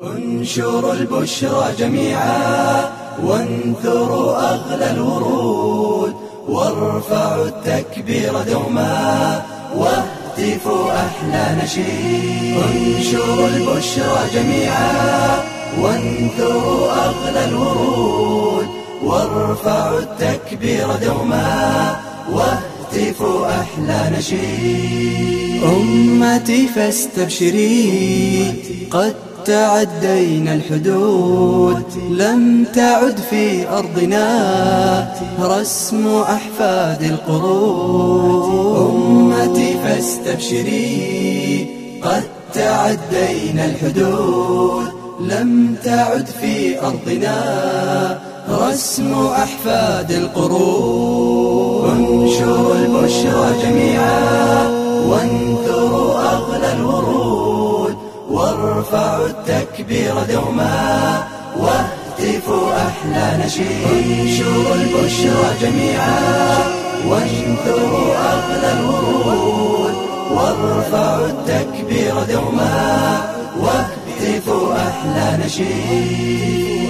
انشروا البشرى جميعا وانثروا أغلى الورود وارفعوا التكبير دوما واهتفوا أحلى نشيد. انشروا البشرى جميعا وانثروا أغلى الورود وارفعوا التكبير دوما واهتفوا أحلى نشيد. أمتي فاستبشري قد تعدينا الحدود لم تعد في أرضنا رسم أحفاد القرود. أمتي فاستبشري قد تعدينا الحدود لم تعد في أرضنا رسم أحفاد القرود. انشروا البشرى جميعا. وارفعوا التكبير دوما واهتفوا أحلى نشيد. انشروا البشرى جميعا وانثروا أغلى الورود وارفعوا التكبير دوما واهتفوا أحلى نشيد.